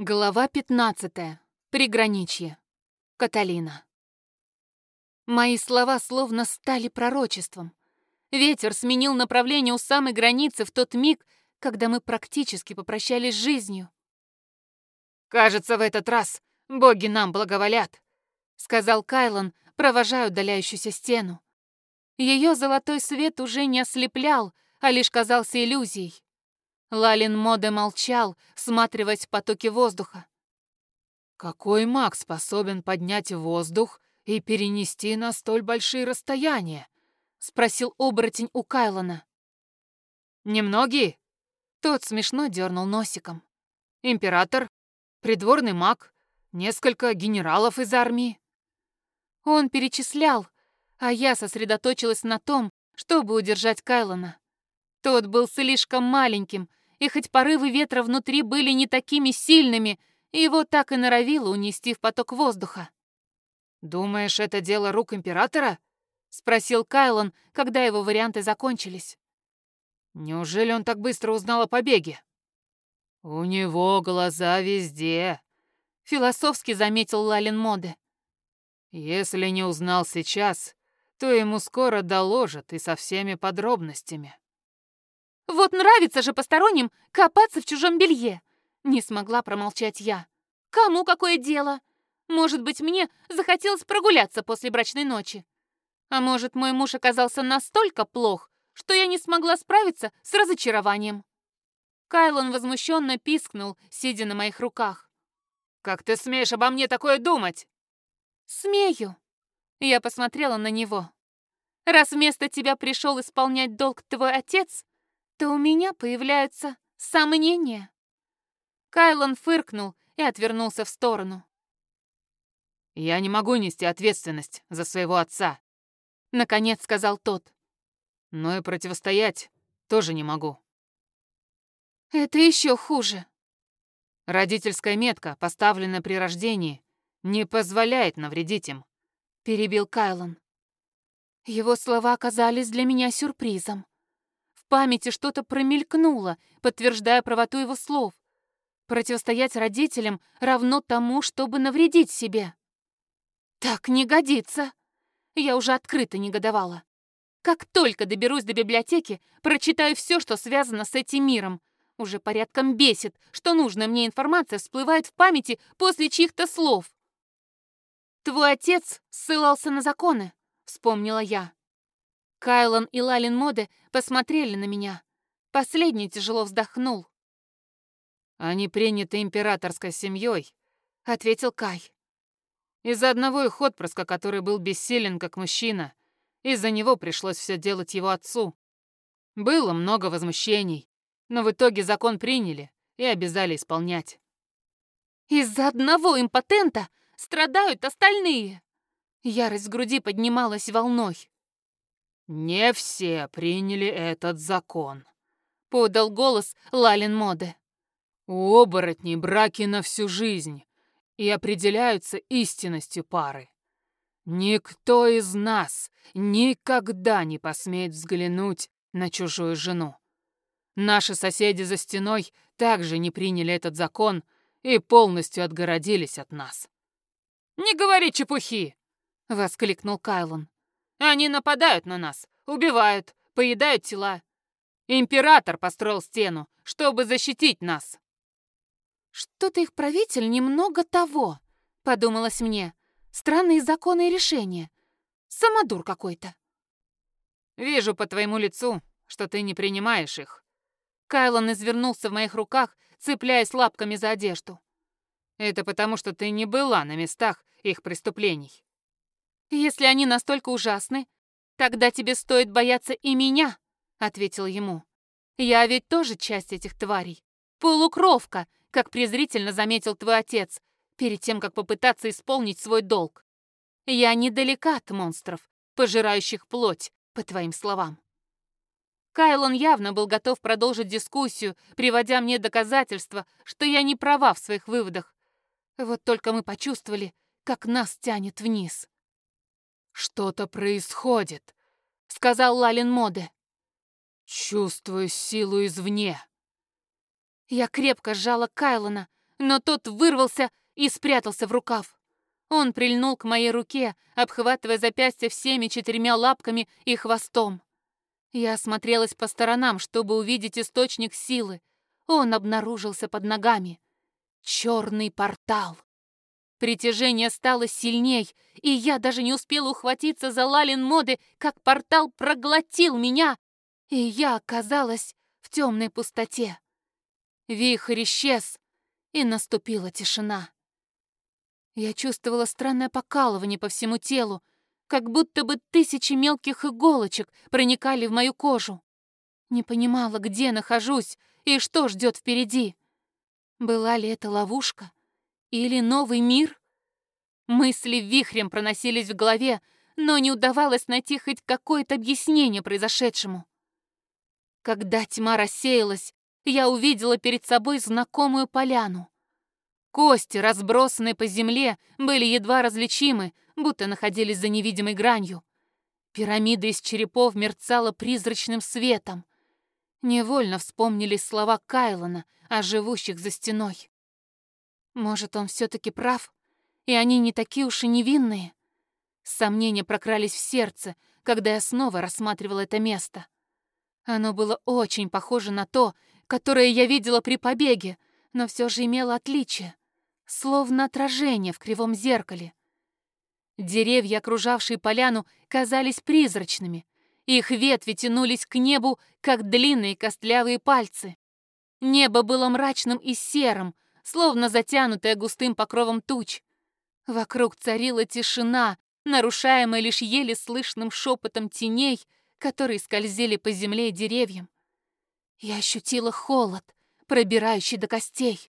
Глава 15. Приграничье. Каталина. Мои слова словно стали пророчеством. Ветер сменил направление у самой границы в тот миг, когда мы практически попрощались с жизнью. «Кажется, в этот раз боги нам благоволят», — сказал Кайлан, провожая удаляющуюся стену. Ее золотой свет уже не ослеплял, а лишь казался иллюзией. Лалин Моде молчал, всматриваясь в потоки воздуха. «Какой маг способен поднять воздух и перенести на столь большие расстояния?» — спросил оборотень у Кайлона. «Немногие?» Тот смешно дернул носиком. «Император, придворный маг, несколько генералов из армии». Он перечислял, а я сосредоточилась на том, чтобы удержать Кайлона. Тот был слишком маленьким, и хоть порывы ветра внутри были не такими сильными, его так и норовило унести в поток воздуха. «Думаешь, это дело рук императора?» — спросил Кайлон, когда его варианты закончились. «Неужели он так быстро узнал о побеге?» «У него глаза везде», — философски заметил Лалин Моде. «Если не узнал сейчас, то ему скоро доложат и со всеми подробностями». Вот нравится же посторонним копаться в чужом белье. Не смогла промолчать я. Кому какое дело? Может быть, мне захотелось прогуляться после брачной ночи. А может, мой муж оказался настолько плох, что я не смогла справиться с разочарованием. Кайлон возмущенно пискнул, сидя на моих руках. «Как ты смеешь обо мне такое думать?» «Смею». Я посмотрела на него. «Раз вместо тебя пришел исполнять долг твой отец, то у меня появляются сомнения. Кайлан фыркнул и отвернулся в сторону. «Я не могу нести ответственность за своего отца», — наконец сказал тот. «Но и противостоять тоже не могу». «Это еще хуже». «Родительская метка, поставленная при рождении, не позволяет навредить им», — перебил Кайлан. Его слова оказались для меня сюрпризом памяти что-то промелькнуло, подтверждая правоту его слов. Противостоять родителям равно тому, чтобы навредить себе. Так не годится. Я уже открыто негодовала. Как только доберусь до библиотеки, прочитаю все, что связано с этим миром. Уже порядком бесит, что нужная мне информация всплывает в памяти после чьих-то слов. «Твой отец ссылался на законы», — вспомнила я. Кайлан и Лалин Моде посмотрели на меня. Последний тяжело вздохнул. «Они приняты императорской семьей», — ответил Кай. «Из-за одного их отпрыска, который был бессилен как мужчина, из-за него пришлось все делать его отцу. Было много возмущений, но в итоге закон приняли и обязали исполнять». «Из-за одного импотента страдают остальные!» Ярость в груди поднималась волной. «Не все приняли этот закон», — подал голос Лалин Моде. «У оборотней браки на всю жизнь и определяются истинностью пары. Никто из нас никогда не посмеет взглянуть на чужую жену. Наши соседи за стеной также не приняли этот закон и полностью отгородились от нас». «Не говори чепухи!» — воскликнул Кайлон. Они нападают на нас, убивают, поедают тела. Император построил стену, чтобы защитить нас. Что-то их правитель немного того, подумалось мне. Странные законы и решения. Самодур какой-то. Вижу по твоему лицу, что ты не принимаешь их. Кайлон извернулся в моих руках, цепляясь лапками за одежду. Это потому, что ты не была на местах их преступлений. «Если они настолько ужасны, тогда тебе стоит бояться и меня», — ответил ему. «Я ведь тоже часть этих тварей. Полукровка, как презрительно заметил твой отец, перед тем, как попытаться исполнить свой долг. Я недалека от монстров, пожирающих плоть, по твоим словам». Кайлон явно был готов продолжить дискуссию, приводя мне доказательства, что я не права в своих выводах. Вот только мы почувствовали, как нас тянет вниз. «Что-то происходит», — сказал Лалин Моде. «Чувствую силу извне». Я крепко сжала Кайлона, но тот вырвался и спрятался в рукав. Он прильнул к моей руке, обхватывая запястье всеми четырьмя лапками и хвостом. Я осмотрелась по сторонам, чтобы увидеть источник силы. Он обнаружился под ногами. Черный портал. Притяжение стало сильней, и я даже не успела ухватиться за Лалин моды, как портал проглотил меня, и я оказалась в темной пустоте. Вихрь исчез, и наступила тишина. Я чувствовала странное покалывание по всему телу, как будто бы тысячи мелких иголочек проникали в мою кожу. Не понимала, где нахожусь и что ждет впереди. Была ли это ловушка? Или новый мир? Мысли вихрем проносились в голове, но не удавалось найти хоть какое-то объяснение произошедшему. Когда тьма рассеялась, я увидела перед собой знакомую поляну. Кости, разбросанные по земле, были едва различимы, будто находились за невидимой гранью. Пирамида из черепов мерцала призрачным светом. Невольно вспомнились слова Кайлона о живущих за стеной. Может, он все-таки прав, и они не такие уж и невинные? Сомнения прокрались в сердце, когда я снова рассматривала это место. Оно было очень похоже на то, которое я видела при побеге, но все же имело отличие, словно отражение в кривом зеркале. Деревья, окружавшие поляну, казались призрачными. Их ветви тянулись к небу, как длинные костлявые пальцы. Небо было мрачным и серым, словно затянутое густым покровом туч. Вокруг царила тишина, нарушаемая лишь еле слышным шепотом теней, которые скользили по земле и деревьям. Я ощутила холод, пробирающий до костей.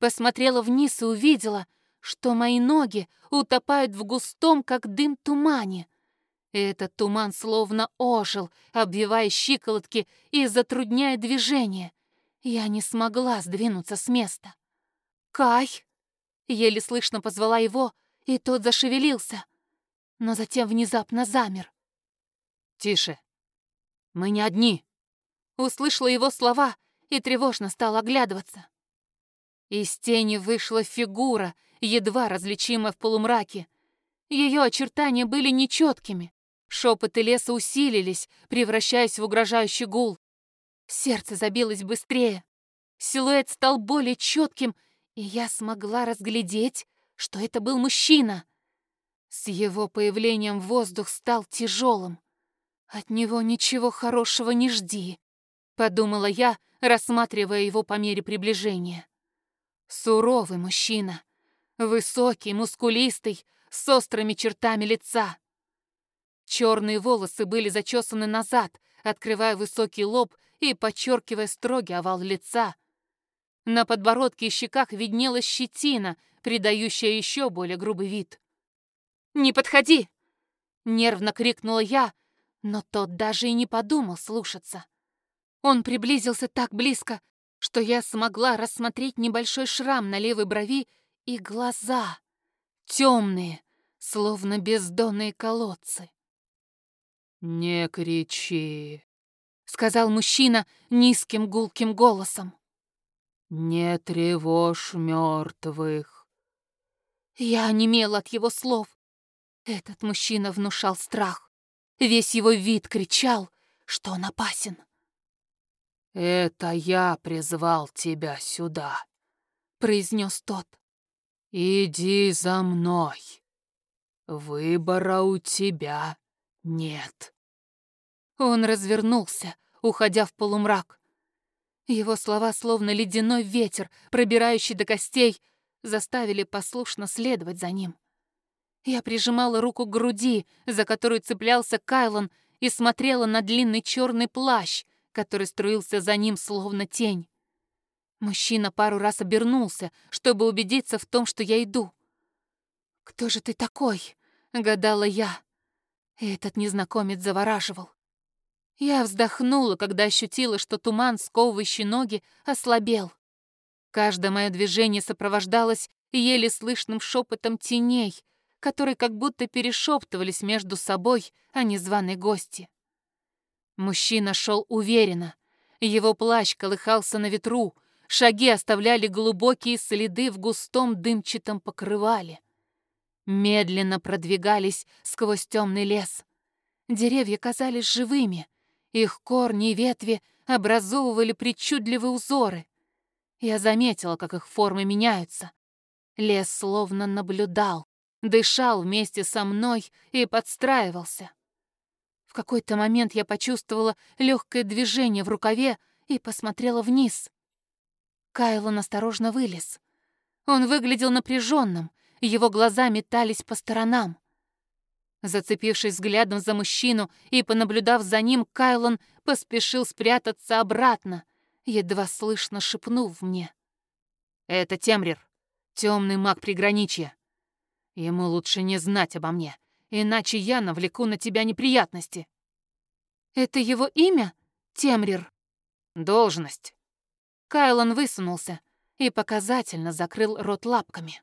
Посмотрела вниз и увидела, что мои ноги утопают в густом, как дым, тумане. Этот туман словно ожил, обвивая щиколотки и затрудняя движение. Я не смогла сдвинуться с места. «Кай!» Еле слышно позвала его, и тот зашевелился, но затем внезапно замер. «Тише! Мы не одни!» Услышала его слова и тревожно стала оглядываться. Из тени вышла фигура, едва различимая в полумраке. Ее очертания были нечеткими. Шепоты леса усилились, превращаясь в угрожающий гул. Сердце забилось быстрее. Силуэт стал более четким, и я смогла разглядеть, что это был мужчина. С его появлением воздух стал тяжелым. От него ничего хорошего не жди, подумала я, рассматривая его по мере приближения. Суровый мужчина, высокий, мускулистый, с острыми чертами лица. Черные волосы были зачесаны назад, открывая высокий лоб и подчеркивая строгий овал лица. На подбородке и щеках виднелась щетина, придающая еще более грубый вид. «Не подходи!» — нервно крикнула я, но тот даже и не подумал слушаться. Он приблизился так близко, что я смогла рассмотреть небольшой шрам на левой брови и глаза, темные, словно бездонные колодцы. «Не кричи», — сказал мужчина низким гулким голосом. «Не тревожь мертвых». Я онемела от его слов. Этот мужчина внушал страх. Весь его вид кричал, что он опасен. «Это я призвал тебя сюда», — произнес тот. «Иди за мной. Выбора у тебя нет». Он развернулся, уходя в полумрак. Его слова, словно ледяной ветер, пробирающий до костей, заставили послушно следовать за ним. Я прижимала руку к груди, за которую цеплялся Кайлон, и смотрела на длинный черный плащ — который струился за ним словно тень. Мужчина пару раз обернулся, чтобы убедиться в том, что я иду. «Кто же ты такой?» — гадала я. Этот незнакомец завораживал. Я вздохнула, когда ощутила, что туман, сковывающий ноги, ослабел. Каждое мое движение сопровождалось еле слышным шепотом теней, которые как будто перешептывались между собой о незваной гости. Мужчина шел уверенно. Его плащ колыхался на ветру, Шаги оставляли глубокие следы в густом дымчатом покрывале. Медленно продвигались сквозь темный лес. Деревья казались живыми. Их корни и ветви образовывали причудливые узоры. Я заметила, как их формы меняются. Лес словно наблюдал, дышал вместе со мной и подстраивался. В какой-то момент я почувствовала легкое движение в рукаве и посмотрела вниз. Кайлон осторожно вылез. Он выглядел напряженным, его глаза метались по сторонам. Зацепившись взглядом за мужчину и понаблюдав за ним, Кайлон поспешил спрятаться обратно, едва слышно шепнув мне. «Это Темрир, темный маг приграничья. Ему лучше не знать обо мне, иначе я навлеку на тебя неприятности». «Это его имя? Темрир?» «Должность». Кайлон высунулся и показательно закрыл рот лапками.